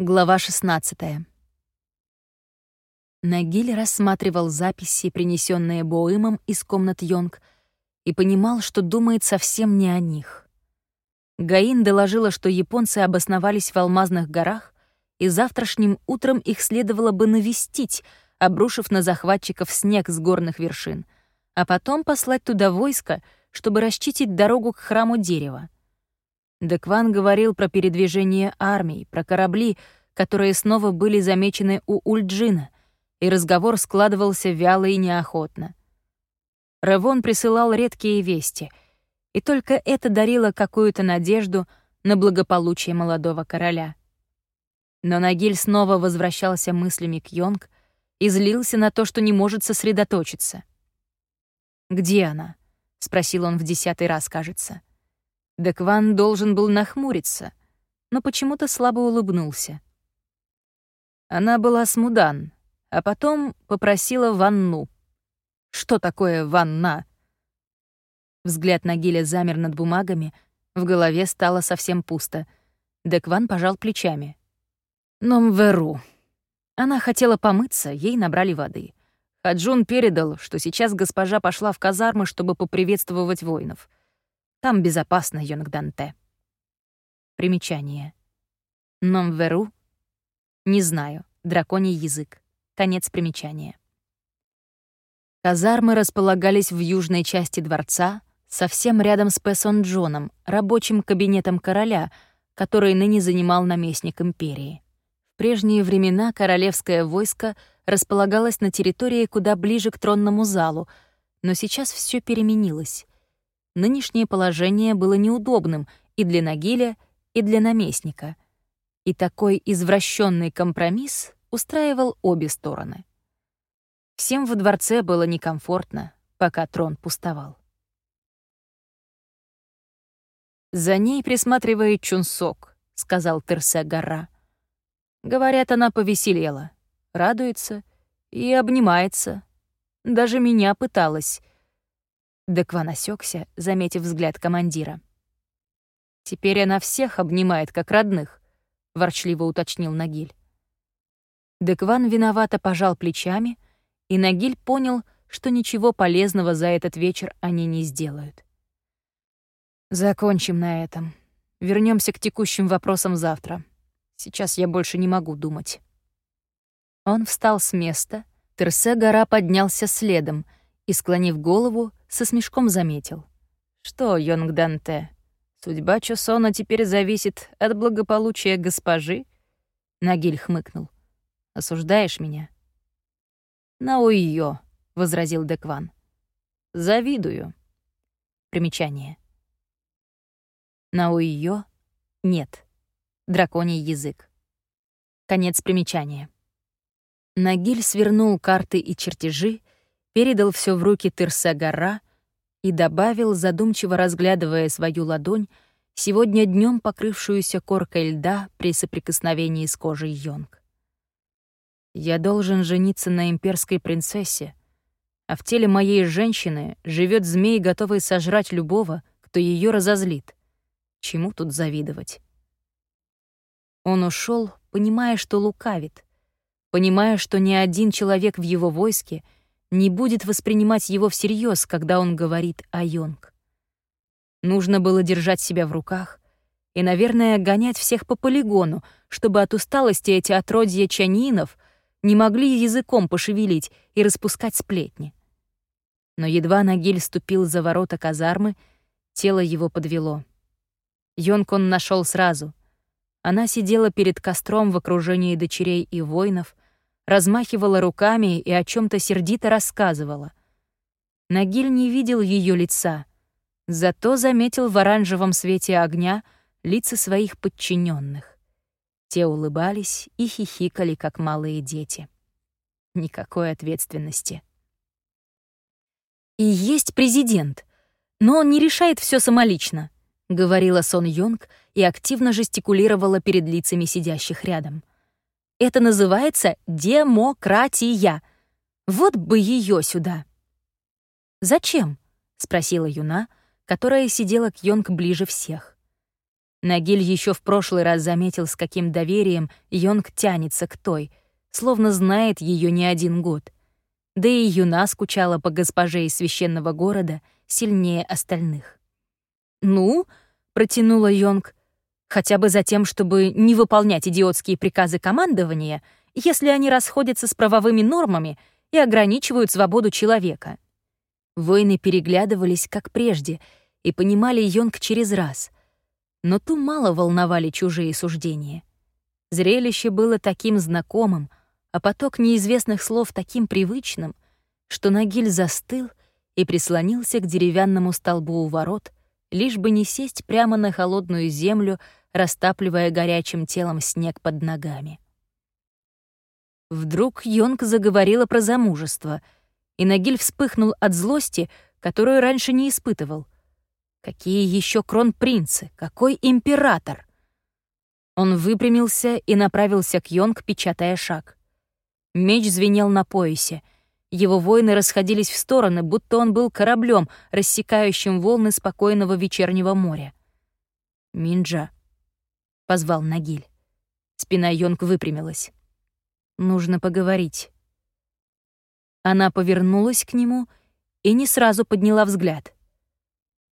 Глава 16. Нагиль рассматривал записи, принесенные Боимом из комнат Йонг, и понимал, что думает совсем не о них. Гаин доложила, что японцы обосновались в Алмазных горах, и завтрашним утром их следовало бы навестить, обрушив на захватчиков снег с горных вершин, а потом послать туда войско, чтобы расчистить дорогу к храму дерева. Декван говорил про передвижение армий, про корабли, которые снова были замечены у Ульджина, и разговор складывался вяло и неохотно. Ревон присылал редкие вести, и только это дарило какую-то надежду на благополучие молодого короля. Но Нагиль снова возвращался мыслями к Йонг и злился на то, что не может сосредоточиться. «Где она?» — спросил он в десятый раз, кажется. Декван должен был нахмуриться, но почему-то слабо улыбнулся. Она была с Мудан, а потом попросила ванну. Что такое ванна? Взгляд Нагиля замер над бумагами, в голове стало совсем пусто. Декван пожал плечами. «Номверу». Она хотела помыться, ей набрали воды. Хаджун передал, что сейчас госпожа пошла в казармы, чтобы поприветствовать воинов — там безопасно, Йонгданте. Примечание. Номверу? Не знаю. Драконий язык. Конец примечания. Казармы располагались в южной части дворца, совсем рядом с Пессон-Джоном, рабочим кабинетом короля, который ныне занимал наместник империи. В прежние времена королевское войско располагалось на территории куда ближе к тронному залу, но сейчас все переменилось нынешнее положение было неудобным и для Нагиля, и для наместника. И такой извращенный компромисс устраивал обе стороны. Всем во дворце было некомфортно, пока трон пустовал. «За ней присматривает Чунсок», — сказал Терсе Гора. Говорят, она повеселела, радуется и обнимается. Даже меня пыталась. Декван осекся, заметив взгляд командира. «Теперь она всех обнимает, как родных», — ворчливо уточнил Нагиль. Декван виновато пожал плечами, и Нагиль понял, что ничего полезного за этот вечер они не сделают. «Закончим на этом. Вернемся к текущим вопросам завтра. Сейчас я больше не могу думать». Он встал с места, Терсе гора поднялся следом и, склонив голову, со смешком заметил. «Что, Йонг Данте, судьба Чосона теперь зависит от благополучия госпожи?» Нагиль хмыкнул. «Осуждаешь меня?» «Науиё», — возразил Декван. «Завидую». Примечание. Науиё — нет. Драконий язык. Конец примечания. Нагиль свернул карты и чертежи, передал все в руки Тырса-гора и добавил, задумчиво разглядывая свою ладонь, сегодня днем покрывшуюся коркой льда при соприкосновении с кожей Йонг. «Я должен жениться на имперской принцессе, а в теле моей женщины живет змей, готовый сожрать любого, кто ее разозлит. Чему тут завидовать?» Он ушел, понимая, что лукавит, понимая, что ни один человек в его войске — не будет воспринимать его всерьез, когда он говорит о Йонг. Нужно было держать себя в руках и, наверное, гонять всех по полигону, чтобы от усталости эти отродья чанинов не могли языком пошевелить и распускать сплетни. Но едва Нагиль ступил за ворота казармы, тело его подвело. Йонг он нашел сразу. Она сидела перед костром в окружении дочерей и воинов, размахивала руками и о чем то сердито рассказывала. Нагиль не видел ее лица, зато заметил в оранжевом свете огня лица своих подчиненных. Те улыбались и хихикали, как малые дети. Никакой ответственности. «И есть президент, но он не решает все самолично», — говорила Сон Йонг и активно жестикулировала перед лицами сидящих рядом. Это называется демократия. Вот бы ее сюда. Зачем? спросила Юна, которая сидела к Йонг ближе всех. Нагиль еще в прошлый раз заметил, с каким доверием Йонг тянется к той, словно знает ее не один год. Да и Юна скучала по госпоже из священного города сильнее остальных. «Ну?» — протянула Йонг. «Хотя бы за тем, чтобы не выполнять идиотские приказы командования, если они расходятся с правовыми нормами и ограничивают свободу человека». Воины переглядывались, как прежде, и понимали Йонг через раз. Но ту мало волновали чужие суждения. Зрелище было таким знакомым, а поток неизвестных слов таким привычным, что Нагиль застыл и прислонился к деревянному столбу у ворот, лишь бы не сесть прямо на холодную землю, растапливая горячим телом снег под ногами. Вдруг Йонг заговорила про замужество, и Нагиль вспыхнул от злости, которую раньше не испытывал. Какие еще кронпринцы? Какой император? Он выпрямился и направился к Йонг, печатая шаг. Меч звенел на поясе. Его воины расходились в стороны, будто он был кораблем, рассекающим волны спокойного вечернего моря. «Минджа», — позвал Нагиль. Спина Йонг выпрямилась. «Нужно поговорить». Она повернулась к нему и не сразу подняла взгляд.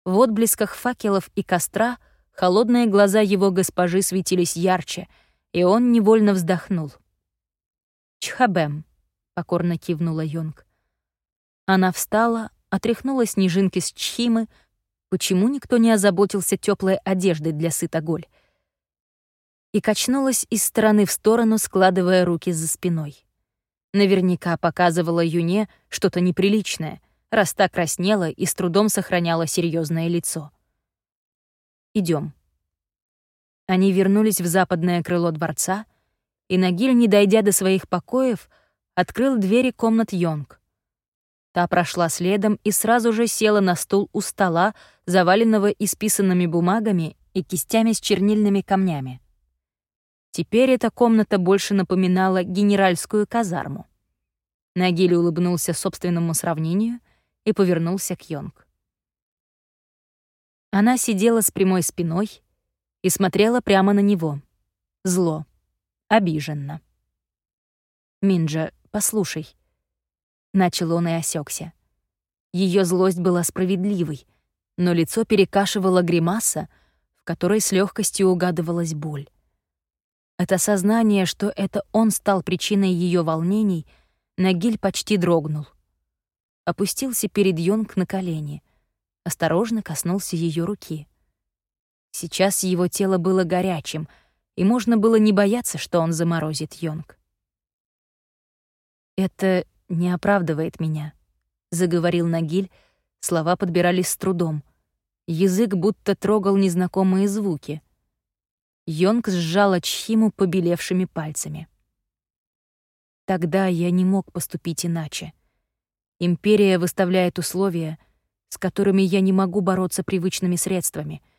В отблесках факелов и костра холодные глаза его госпожи светились ярче, и он невольно вздохнул. «Чхабэм», — покорно кивнула Йонг. Она встала, отряхнула снежинки с чхимы, почему никто не озаботился теплой одеждой для сытоголь, и качнулась из стороны в сторону, складывая руки за спиной. Наверняка показывала Юне что-то неприличное, раз так краснела и с трудом сохраняла серьезное лицо. Идем. Они вернулись в западное крыло дворца, и Нагиль, не дойдя до своих покоев, открыл двери комнат Йонг. Та прошла следом и сразу же села на стул у стола, заваленного исписанными бумагами и кистями с чернильными камнями. Теперь эта комната больше напоминала генеральскую казарму. Нагиль улыбнулся собственному сравнению и повернулся к Йонг. Она сидела с прямой спиной и смотрела прямо на него. Зло обиженно. «Минджа, послушай». Начал он и осекся. Ее злость была справедливой, но лицо перекашивало гримаса, в которой с легкостью угадывалась боль. От осознания, что это он стал причиной ее волнений, Нагиль почти дрогнул. Опустился перед Йонг на колени, осторожно коснулся ее руки. Сейчас его тело было горячим — и можно было не бояться, что он заморозит Йонг. «Это не оправдывает меня», — заговорил Нагиль, слова подбирались с трудом. Язык будто трогал незнакомые звуки. Йонг сжала Чхиму побелевшими пальцами. Тогда я не мог поступить иначе. Империя выставляет условия, с которыми я не могу бороться привычными средствами —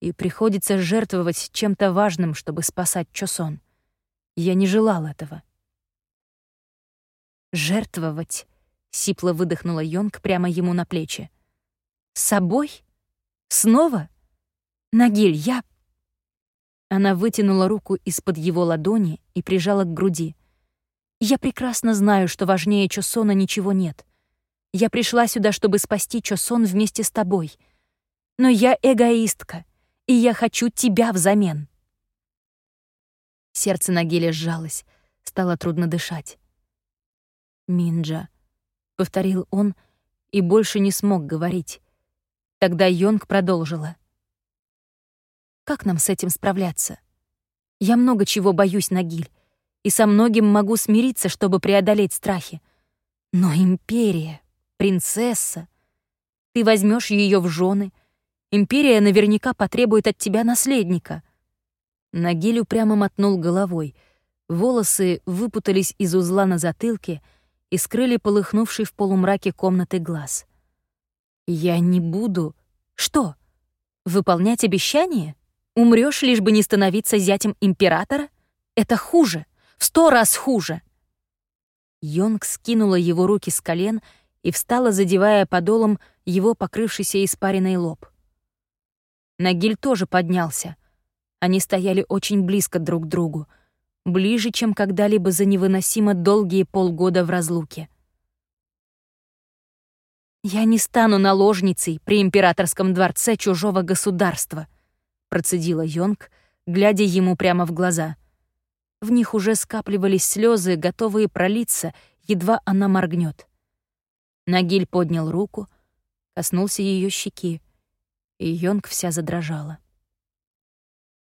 и приходится жертвовать чем-то важным, чтобы спасать Чосон. Я не желал этого. «Жертвовать?» — сипло выдохнула Йонг прямо ему на плечи. «С собой? Снова? Нагиль, я...» Она вытянула руку из-под его ладони и прижала к груди. «Я прекрасно знаю, что важнее Чосона ничего нет. Я пришла сюда, чтобы спасти Чосон вместе с тобой. Но я эгоистка и я хочу тебя взамен». Сердце Нагиля сжалось, стало трудно дышать. «Минджа», — повторил он и больше не смог говорить. Тогда Йонг продолжила. «Как нам с этим справляться? Я много чего боюсь, Нагиль, и со многим могу смириться, чтобы преодолеть страхи. Но империя, принцесса, ты возьмешь ее в жены — Империя наверняка потребует от тебя наследника». Нагиль упрямо мотнул головой. Волосы выпутались из узла на затылке и скрыли полыхнувший в полумраке комнаты глаз. «Я не буду...» «Что? Выполнять обещание? Умрёшь, лишь бы не становиться зятем императора? Это хуже, в сто раз хуже!» Йонг скинула его руки с колен и встала, задевая подолом его покрывшийся испаренный лоб. Нагиль тоже поднялся, Они стояли очень близко друг к другу, ближе, чем когда-либо за невыносимо долгие полгода в разлуке. «Я не стану наложницей при императорском дворце чужого государства», процедила Йонг, глядя ему прямо в глаза. В них уже скапливались слезы, готовые пролиться, едва она моргнет. Нагиль поднял руку, коснулся ее щеки, и Йонг вся задрожала.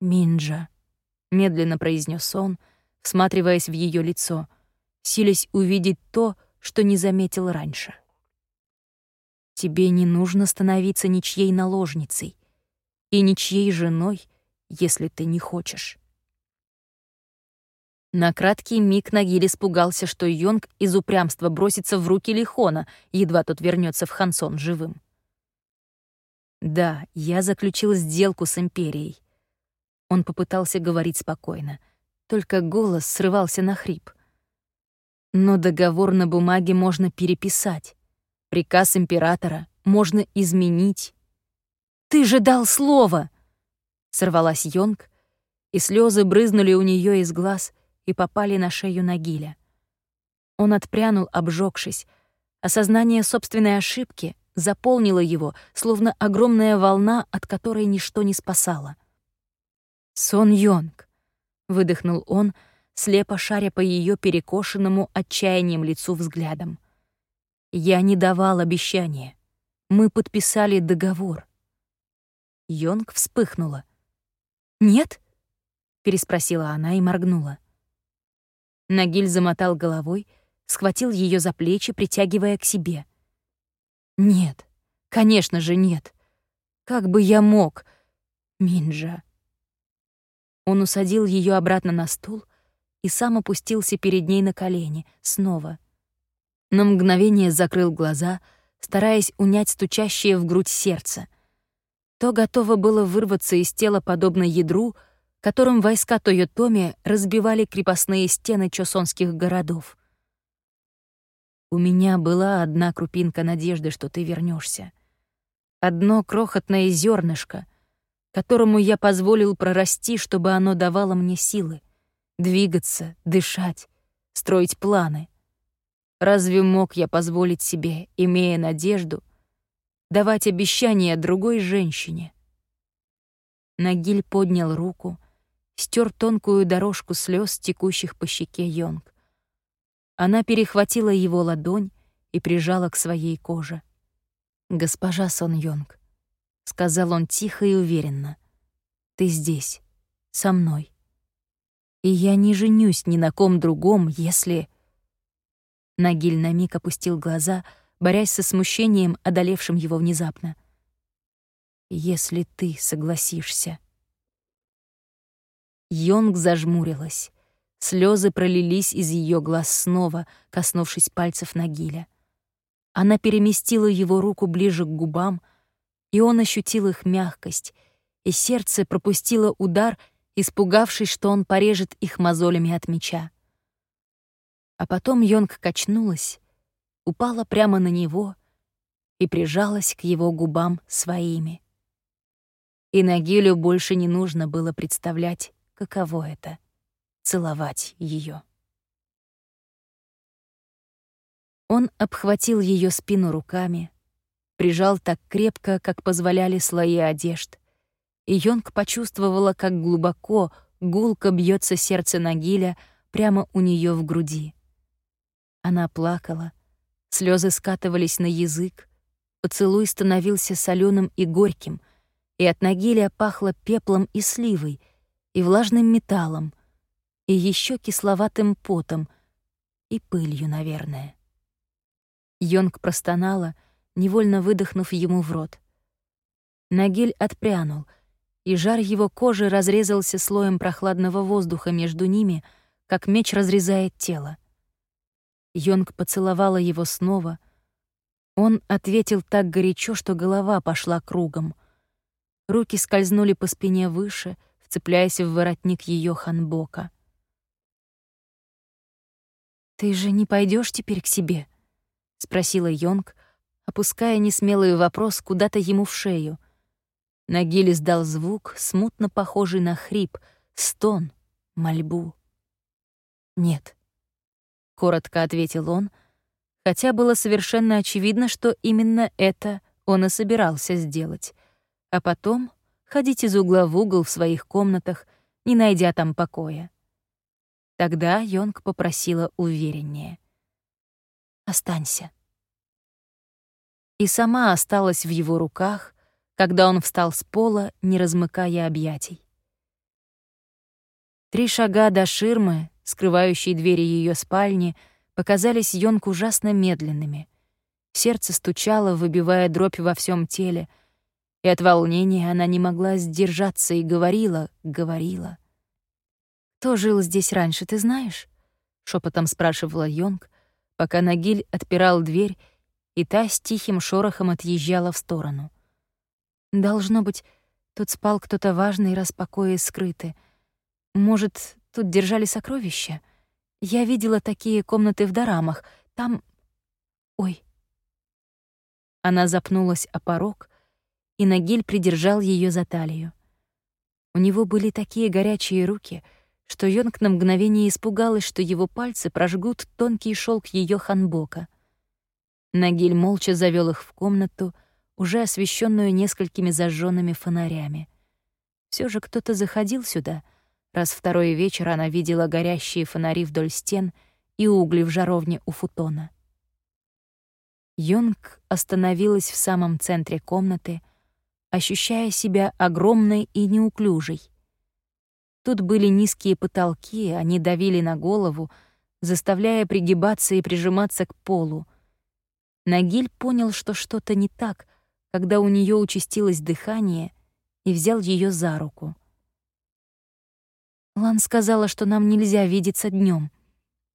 «Минджа», — медленно произнес он, всматриваясь в ее лицо, силясь увидеть то, что не заметил раньше. «Тебе не нужно становиться ничьей наложницей и ничьей женой, если ты не хочешь». На краткий миг Нагиль испугался, что Йонг из упрямства бросится в руки Лихона, едва тот вернется в Хансон живым. «Да, я заключил сделку с Империей». Он попытался говорить спокойно, только голос срывался на хрип. Но договор на бумаге можно переписать. Приказ императора можно изменить. «Ты же дал слово!» Сорвалась Йонг, и слезы брызнули у нее из глаз — и попали на шею Нагиля. Он отпрянул, обжегшись. Осознание собственной ошибки заполнило его, словно огромная волна, от которой ничто не спасало. «Сон Йонг», — выдохнул он, слепо шаря по ее перекошенному отчаянием лицу взглядом. «Я не давал обещания. Мы подписали договор». Йонг вспыхнула. «Нет?» — переспросила она и моргнула. Нагиль замотал головой, схватил ее за плечи, притягивая к себе. «Нет, конечно же нет. Как бы я мог? Минджа». Он усадил ее обратно на стул и сам опустился перед ней на колени, снова. На мгновение закрыл глаза, стараясь унять стучащее в грудь сердце. То готово было вырваться из тела подобно ядру, которым войска Тойотоми разбивали крепостные стены чосонских городов. У меня была одна крупинка надежды, что ты вернешься. Одно крохотное зернышко, которому я позволил прорасти, чтобы оно давало мне силы двигаться, дышать, строить планы. Разве мог я позволить себе, имея надежду, давать обещания другой женщине? Нагиль поднял руку, стер тонкую дорожку слез, текущих по щеке Йонг. Она перехватила его ладонь и прижала к своей коже. «Госпожа Сон Йонг», — сказал он тихо и уверенно, — «ты здесь, со мной. И я не женюсь ни на ком другом, если...» Нагиль на миг опустил глаза, борясь со смущением, одолевшим его внезапно. «Если ты согласишься...» Йонг зажмурилась. Слезы пролились из ее глаз снова, коснувшись пальцев Нагиля. Она переместила его руку ближе к губам, и он ощутил их мягкость, и сердце пропустило удар, испугавшись, что он порежет их мозолями от меча. А потом Йонг качнулась, упала прямо на него и прижалась к его губам своими. И Нагилю больше не нужно было представлять, каково это — целовать ее. Он обхватил ее спину руками, прижал так крепко, как позволяли слои одежд, и Йонг почувствовала, как глубоко, гулко бьется сердце Нагиля прямо у нее в груди. Она плакала, слезы скатывались на язык, поцелуй становился соленым и горьким, и от Нагиля пахло пеплом и сливой — и влажным металлом, и еще кисловатым потом, и пылью, наверное. Йонг простонала, невольно выдохнув ему в рот. Нагиль отпрянул, и жар его кожи разрезался слоем прохладного воздуха между ними, как меч разрезает тело. Йонг поцеловала его снова. Он ответил так горячо, что голова пошла кругом. Руки скользнули по спине выше — вцепляясь в воротник ее ханбока. «Ты же не пойдешь теперь к себе?» — спросила Йонг, опуская несмелый вопрос куда-то ему в шею. Нагиль издал звук, смутно похожий на хрип, стон, мольбу. «Нет», — коротко ответил он, хотя было совершенно очевидно, что именно это он и собирался сделать, а потом ходить из угла в угол в своих комнатах, не найдя там покоя. Тогда Йонг попросила увереннее. «Останься». И сама осталась в его руках, когда он встал с пола, не размыкая объятий. Три шага до ширмы, скрывающей двери ее спальни, показались Йонг ужасно медленными. Сердце стучало, выбивая дробь во всем теле, и от волнения она не могла сдержаться и говорила, говорила. «Кто жил здесь раньше, ты знаешь?» — шепотом спрашивала Йонг, пока Нагиль отпирал дверь, и та с тихим шорохом отъезжала в сторону. «Должно быть, тут спал кто-то важный, раз покои скрыты. Может, тут держали сокровища? Я видела такие комнаты в Дорамах. Там... Ой». Она запнулась о порог, и Нагиль придержал ее за талию. У него были такие горячие руки, что Йонг на мгновение испугалась, что его пальцы прожгут тонкий шелк ее ханбока. Нагиль молча завел их в комнату, уже освещенную несколькими зажженными фонарями. Все же кто-то заходил сюда, раз второй вечер она видела горящие фонари вдоль стен и угли в жаровне у футона. Йонг остановилась в самом центре комнаты, ощущая себя огромной и неуклюжей. Тут были низкие потолки, они давили на голову, заставляя пригибаться и прижиматься к полу, Нагиль понял, что что-то не так, когда у нее участилось дыхание, и взял ее за руку. «Лан сказала, что нам нельзя видеться днем,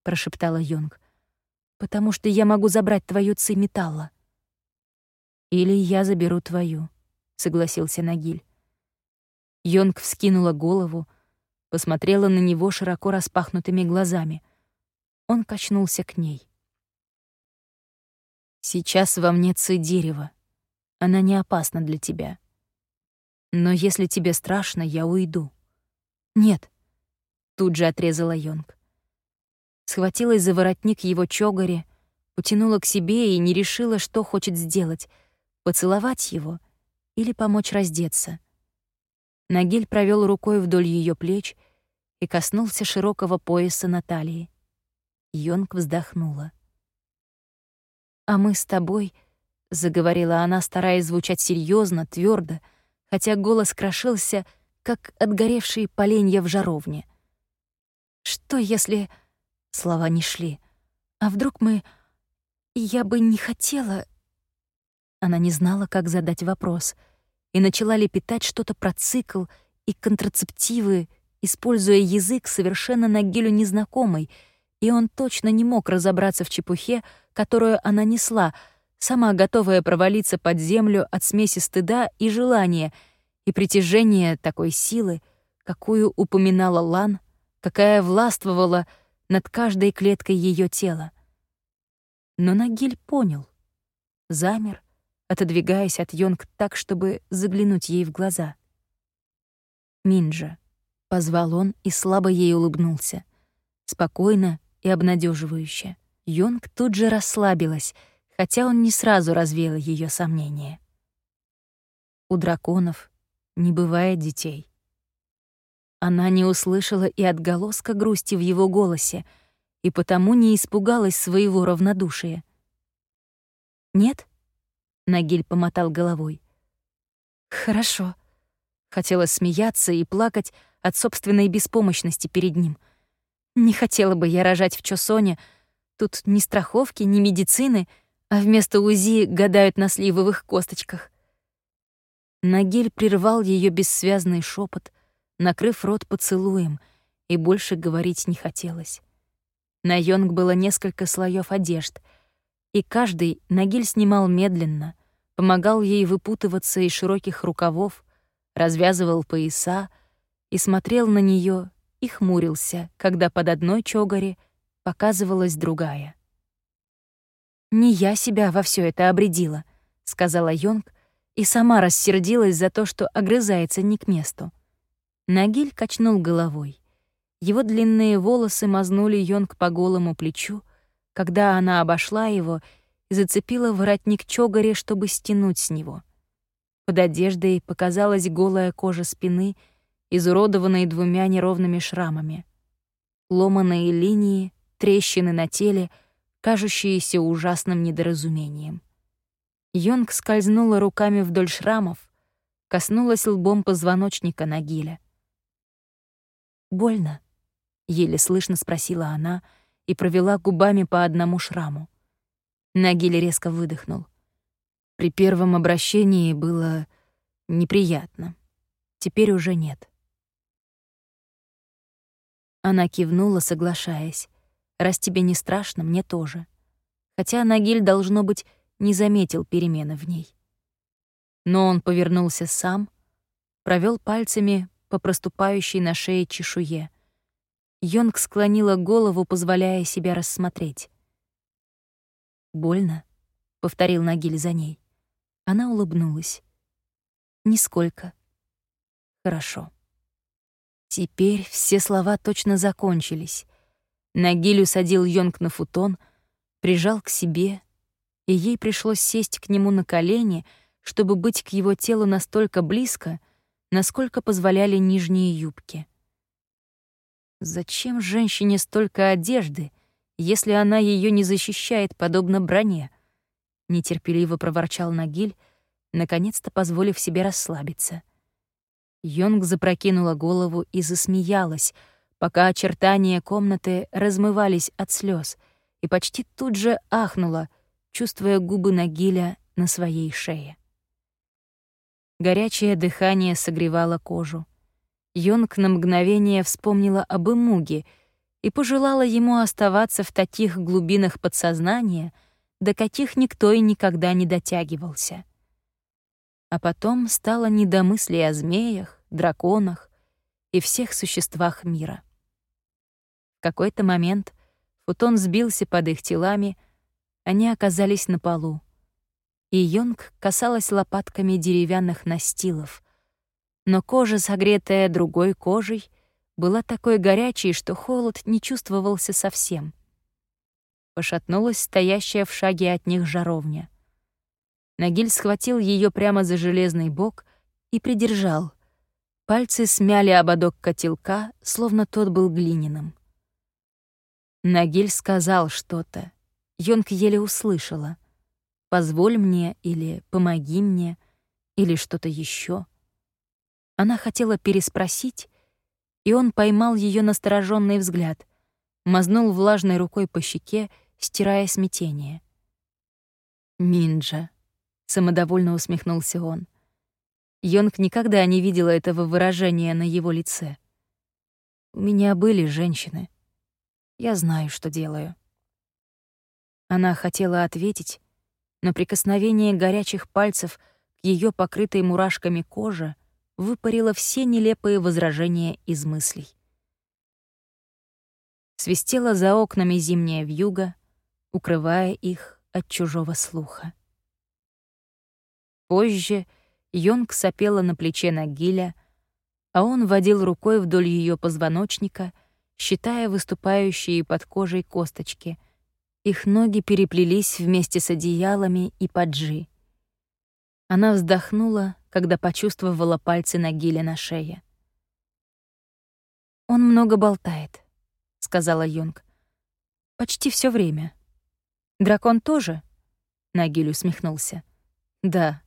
прошептала Йонг, «потому что я могу забрать твою ци металла». «Или я заберу твою», — согласился Нагиль. Йонг вскинула голову, посмотрела на него широко распахнутыми глазами. Он качнулся к ней. Сейчас во мне ци дерева. Она не опасна для тебя. Но если тебе страшно, я уйду. Нет. Тут же отрезала Йонг. Схватилась за воротник его чогари, потянула к себе и не решила, что хочет сделать — поцеловать его или помочь раздеться. Нагиль провел рукой вдоль ее плеч и коснулся широкого пояса Натальи. Йонг вздохнула. «А мы с тобой», — заговорила она, стараясь звучать серьезно, твердо, хотя голос крошился, как отгоревшие поленья в жаровне. «Что, если...» — слова не шли. «А вдруг мы... Я бы не хотела...» Она не знала, как задать вопрос, и начала лепетать что-то про цикл и контрацептивы, используя язык совершенно Нагилю незнакомый, и он точно не мог разобраться в чепухе, которую она несла, сама готовая провалиться под землю от смеси стыда и желания, и притяжения такой силы, какую упоминала Лан, какая властвовала над каждой клеткой ее тела. Но Нагиль понял, замер, отодвигаясь от Йонг так, чтобы заглянуть ей в глаза. «Минджа», — позвал он и слабо ей улыбнулся, спокойно и обнадеживающе. Йонг тут же расслабилась, хотя он не сразу развеял ее сомнения. У драконов не бывает детей. Она не услышала и отголоска грусти в его голосе, и потому не испугалась своего равнодушия. «Нет?» — Нагиль помотал головой. «Хорошо». Хотела смеяться и плакать от собственной беспомощности перед ним. Не хотела бы я рожать в Чосоне, Тут ни страховки, ни медицины, а вместо УЗИ гадают на сливовых косточках. Нагиль прервал ее бессвязный шепот, накрыв рот поцелуем, и больше говорить не хотелось. На Йонг было несколько слоев одежд, и каждый Нагиль снимал медленно, помогал ей выпутываться из широких рукавов, развязывал пояса и смотрел на нее и хмурился, когда под одной чогари — показывалась другая. «Не я себя во все это обредила», — сказала Йонг и сама рассердилась за то, что огрызается не к месту. Нагиль качнул головой. Его длинные волосы мазнули Йонг по голому плечу, когда она обошла его и зацепила воротник чогари, чтобы стянуть с него. Под одеждой показалась голая кожа спины, изуродованная двумя неровными шрамами. Ломаные линии, трещины на теле, кажущиеся ужасным недоразумением. Йонг скользнула руками вдоль шрамов, коснулась лбом позвоночника Нагиля. «Больно?» — еле слышно спросила она и провела губами по одному шраму. Нагиль резко выдохнул. При первом обращении было неприятно. Теперь уже нет. Она кивнула, соглашаясь. «Раз тебе не страшно, мне тоже». Хотя Нагиль, должно быть, не заметил перемены в ней. Но он повернулся сам, провел пальцами по проступающей на шее чешуе. Йонг склонила голову, позволяя себя рассмотреть. «Больно?» — повторил Нагиль за ней. Она улыбнулась. «Нисколько». «Хорошо». Теперь все слова точно закончились. Нагиль усадил Йонг на футон, прижал к себе, и ей пришлось сесть к нему на колени, чтобы быть к его телу настолько близко, насколько позволяли нижние юбки. Зачем женщине столько одежды, если она ее не защищает, подобно броне? Нетерпеливо проворчал Нагиль, наконец-то позволив себе расслабиться. Йонг запрокинула голову и засмеялась, пока очертания комнаты размывались от слез, и почти тут же ахнула — чувствуя губы Нагиля на своей шее. Горячее дыхание согревало кожу. Йонг на мгновение вспомнила об Имуге и пожелала ему оставаться в таких глубинах подсознания, до каких никто и никогда не дотягивался. А потом стало не до мыслей о змеях, драконах и всех существах мира. В какой-то момент футон сбился под их телами — они оказались на полу. И Йонг касалась лопатками деревянных настилов. Но кожа, согретая другой кожей, была такой горячей, что холод не чувствовался совсем. Пошатнулась стоящая в шаге от них жаровня. Нагиль схватил ее прямо за железный бок и придержал. Пальцы смяли ободок котелка, словно тот был глиняным. Нагиль сказал что-то, Йонг еле услышала. «Позволь мне» или «помоги мне» или что-то еще. Она хотела переспросить, и он поймал ее настороженный взгляд, мазнул влажной рукой по щеке, стирая смятение. «Минджа», — самодовольно усмехнулся он. Йонг никогда не видела этого выражения на его лице. «У меня были женщины. Я знаю, что делаю». Она хотела ответить, но прикосновение горячих пальцев к ее покрытой мурашками коже выпарило все нелепые возражения из мыслей. Свистела за окнами зимняя вьюга, укрывая их от чужого слуха. Позже Йонг сопела на плече Нагиля, а он водил рукой вдоль ее позвоночника, считая выступающие под кожей косточки — их ноги переплелись вместе с одеялами и поджи. Она вздохнула, когда почувствовала пальцы Нагиля на шее. «Он много болтает», — сказала Йонг. «Почти все время». «Дракон тоже?» — Нагиль усмехнулся. «Да,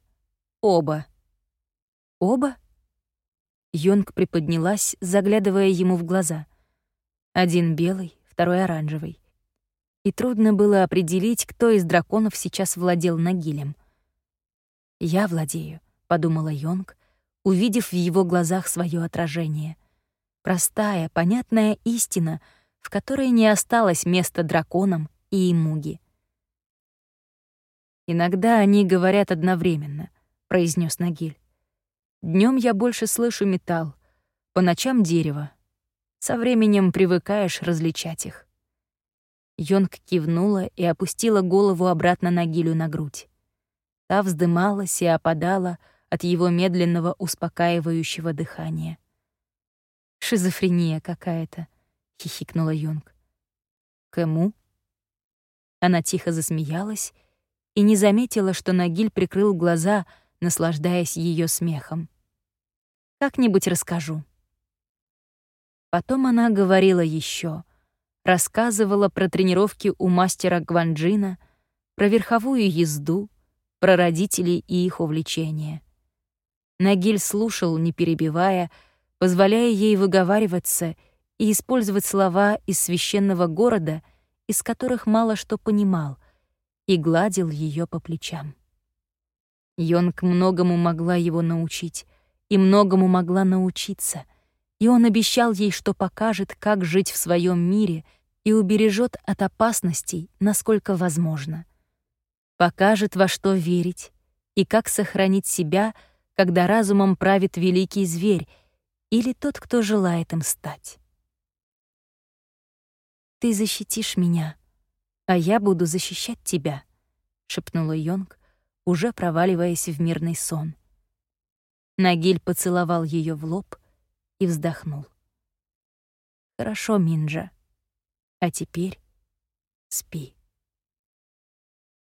оба». «Оба?» Йонг приподнялась, заглядывая ему в глаза. Один белый, второй оранжевый и трудно было определить, кто из драконов сейчас владел Нагилем. «Я владею», — подумала Йонг, увидев в его глазах свое отражение. Простая, понятная истина, в которой не осталось места драконам и имуги. «Иногда они говорят одновременно», — произнес Нагиль. Днем я больше слышу металл, по ночам — дерево. Со временем привыкаешь различать их». Йонг кивнула и опустила голову обратно на Гилю на грудь. Та вздымалась и опадала от его медленного успокаивающего дыхания. «Шизофрения какая-то», — хихикнула Юнг. «Кому?» Она тихо засмеялась и не заметила, что Нагиль прикрыл глаза, наслаждаясь ее смехом. «Как-нибудь расскажу». Потом она говорила еще, рассказывала про тренировки у мастера Гванджина, про верховую езду, про родителей и их увлечения. Нагиль слушал, не перебивая, позволяя ей выговариваться и использовать слова из священного города, из которых мало что понимал, и гладил ее по плечам. Йонг многому могла его научить, и многому могла научиться, и он обещал ей, что покажет, как жить в своем мире и убережет от опасностей, насколько возможно. Покажет, во что верить и как сохранить себя, когда разумом правит великий зверь или тот, кто желает им стать. «Ты защитишь меня, а я буду защищать тебя», — шепнула Йонг, уже проваливаясь в мирный сон. Нагиль поцеловал ее в лоб и вздохнул. «Хорошо, Минджа. А теперь спи».